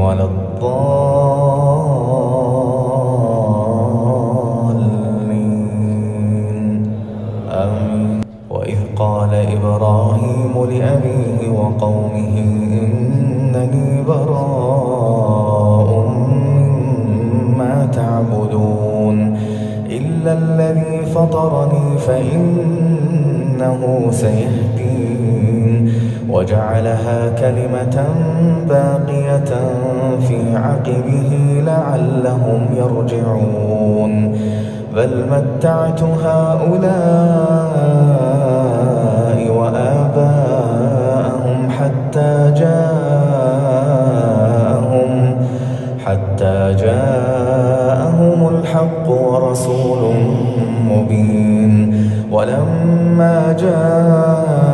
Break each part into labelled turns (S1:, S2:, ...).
S1: ولا الضالين. آمين. وإذ قال إبراهيم لأبيه وقومه إنني براء مما تعبدون. إلا الذي فطرني فإنه سيهدين وجعلها كلمة باقية في عقبه لعلهم يرجعون. بل متعت هؤلاء وآباءهم حتى جاءهم حتى جاءهم الحق ورسول مبين. ولما جاءهم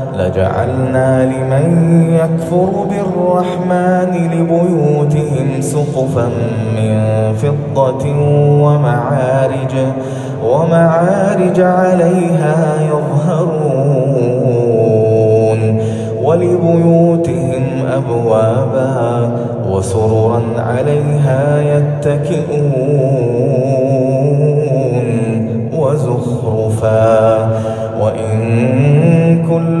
S1: لجعلنا لمن يكفر بالرحمن لبيوتهم سقفا من فضة ومعارج ومعارج عليها يظهرون ولبيوتهم أبوابا وسررا عليها يتكئون وزخرفا. وإن كل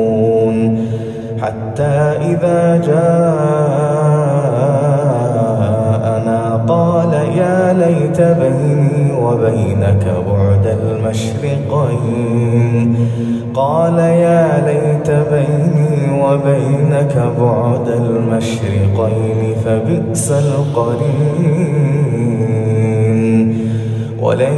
S1: حتى إذا جاءنا قال يا ليت بيني وبينك بعد المشرقين. قال يا ليت بيني وبينك بعد المشرقين فبئس القرين. ولن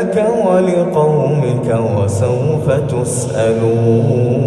S1: لك ولقومك وسوف تسألون.